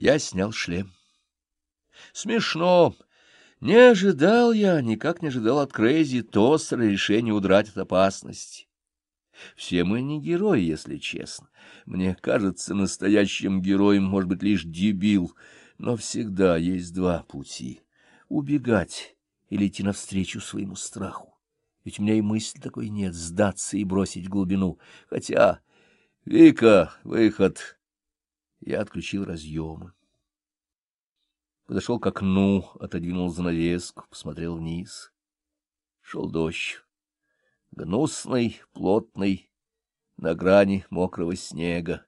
Я снял шлем. Смешно. Не ожидал я, никак не ожидал от Крейзи Тостера решения удрать от опасности. Все мы не герои, если честно. Мне кажется, настоящим героем может быть лишь дебил, но всегда есть два пути — убегать или идти навстречу своему страху. Ведь у меня и мысли такой нет — сдаться и бросить глубину. Хотя... Вика, выход. Я отключил разъемы. Подошел к окну, отодвинул занавеску, посмотрел вниз. Шел дождь. Гнусный, плотный, на грани мокрого снега.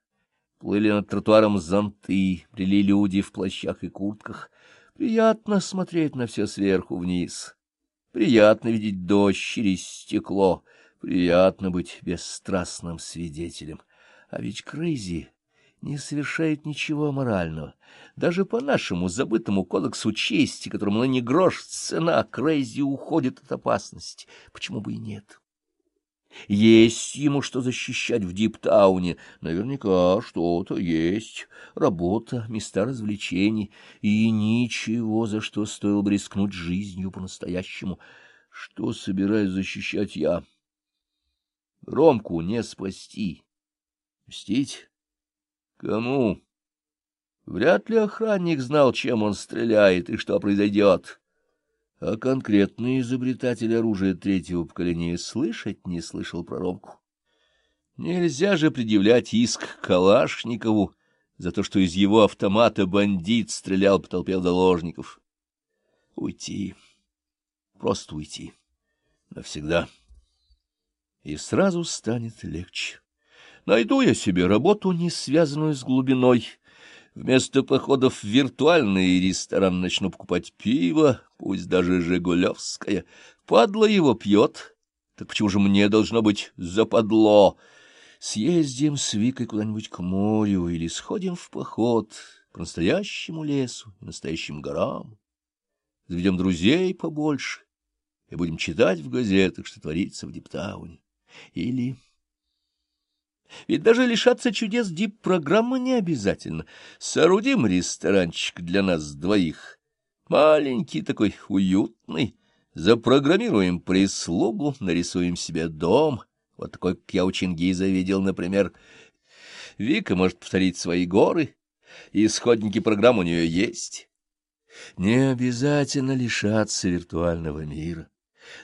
Плыли над тротуаром зонты, брели люди в плащах и куртках. Приятно смотреть на все сверху вниз. Приятно видеть дождь через стекло. Приятно быть бесстрастным свидетелем. А ведь Крейзи не совершает ничего аморального. Даже по нашему забытому кодексу чести, которому ныне грош цена, Крейзи уходит от опасности. Почему бы и нет? Есть ему что защищать в Диптауне. Наверняка что-то есть. Работа, места развлечений. И ничего, за что стоило бы рискнуть жизнью по-настоящему. Что собираюсь защищать я? Ромку не спасти. Мстить? Кому? Вряд ли охранник знал, чем он стреляет и что произойдет. А конкретный изобретатель оружия третьего поколения слышать не слышал про Ромку. Нельзя же предъявлять иск Калашникову за то, что из его автомата бандит стрелял по толпе заложников. Уйти. Просто уйти. Навсегда. И сразу станет легче. Найду я себе работу, не связанную с глубиной. Вместо походов в виртуальный ресторан начну покупать пиво, пусть даже жигулевское. Падло его пьет, так почему же мне должно быть западло? Съездим с Викой куда-нибудь к морю или сходим в поход по настоящему лесу и настоящим горам. Заведем друзей побольше и будем читать в газетах, что творится в Диптауне. Или... Ведь даже лишаться чудес дип-программы не обязательно. Соорудим ресторанчик для нас двоих. Маленький такой, уютный. Запрограммируем прислугу, нарисуем себе дом. Вот такой, как я у Чингиза видел, например. Вика может повторить свои горы. Исходники программ у нее есть. Не обязательно лишаться виртуального мира.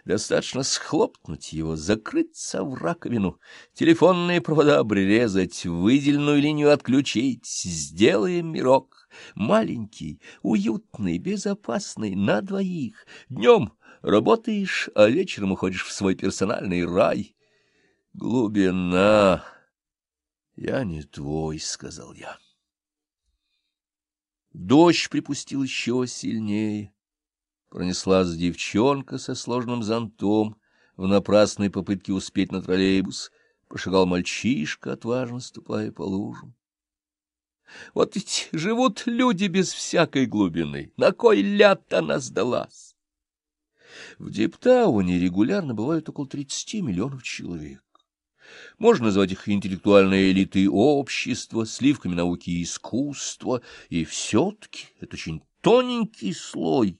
Достаточно схлопнуть его, закрыться в раковину, телефонные провода обрезать, выделенную линию отключить, сделаем мирок. Маленький, уютный, безопасный, на двоих. Днем работаешь, а вечером уходишь в свой персональный рай. Глубина. Я не твой, — сказал я. Дождь припустил еще сильнее. Пронеслась девчонка со сложным зонтом в напрасной попытке успеть на троллейбус. Прошагал мальчишка, отважно ступая по лужам. Вот ведь живут люди без всякой глубины. На кой ляд она сдалась? В Диптауне регулярно бывают около 30 миллионов человек. Можно назвать их интеллектуальной элитой общества, сливками науки и искусства, и все-таки это очень тоненький слой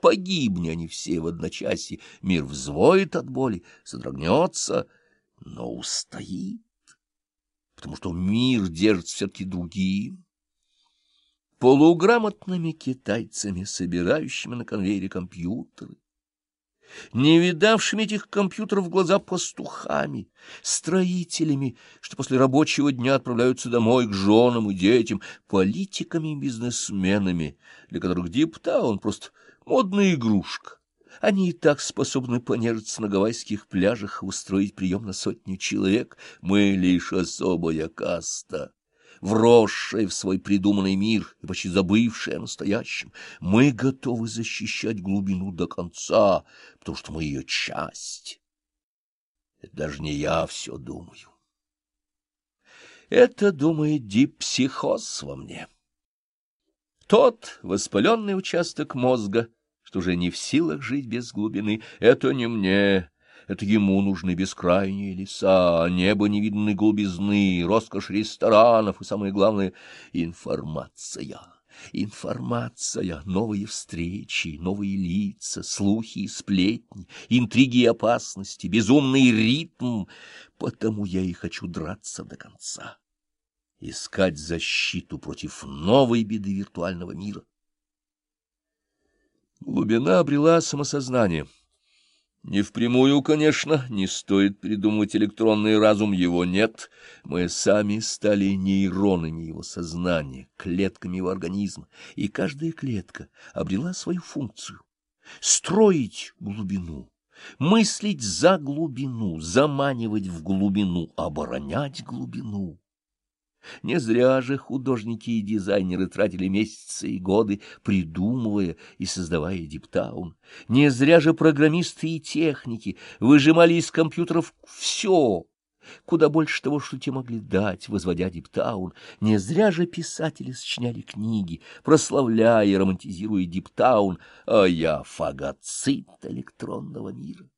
Погибни они все в одночасье, мир взвоет от боли, содрогнется, но устоит, потому что мир держит все-таки другим. Полуграмотными китайцами, собирающими на конвейере компьютеры, не видавшими этих компьютеров глаза пастухами, строителями, что после рабочего дня отправляются домой к женам и детям, политиками и бизнесменами, для которых Диптаун просто Модная игрушка. Они и так способны понежиться на гавайских пляжах, устроить прием на сотню человек. Мы лишь особая каста, вросшая в свой придуманный мир и почти забывшая о настоящем. Мы готовы защищать глубину до конца, потому что мы ее часть. Это даже не я все думаю. Это думает дипсихоз во мне. Тот воспаленный участок мозга — что уже не в силах жить без глубины. Это не мне, Это ему нужны бескрайние леса, небо невиданной голубизны, роскошь ресторанов и, самое главное, информация. Информация, новые встречи, новые лица, слухи и сплетни, интриги и опасности, безумный ритм. Потому я и хочу драться до конца. Искать защиту против новой беды виртуального мира. Глубина обрела самосознание. Не впрямую, конечно, не стоит придумывать электронный разум, его нет. Мы сами стали нейронами его сознания, клетками его организма, и каждая клетка обрела свою функцию. Строить глубину, мыслить за глубину, заманивать в глубину, оборонять глубину. Не зря же художники и дизайнеры тратили месяцы и годы, придумывая и создавая диптаун. Не зря же программисты и техники выжимали из компьютеров все, куда больше того, что те могли дать, возводя диптаун. Не зря же писатели сочиняли книги, прославляя и романтизируя диптаун, а я фагоцит электронного мира.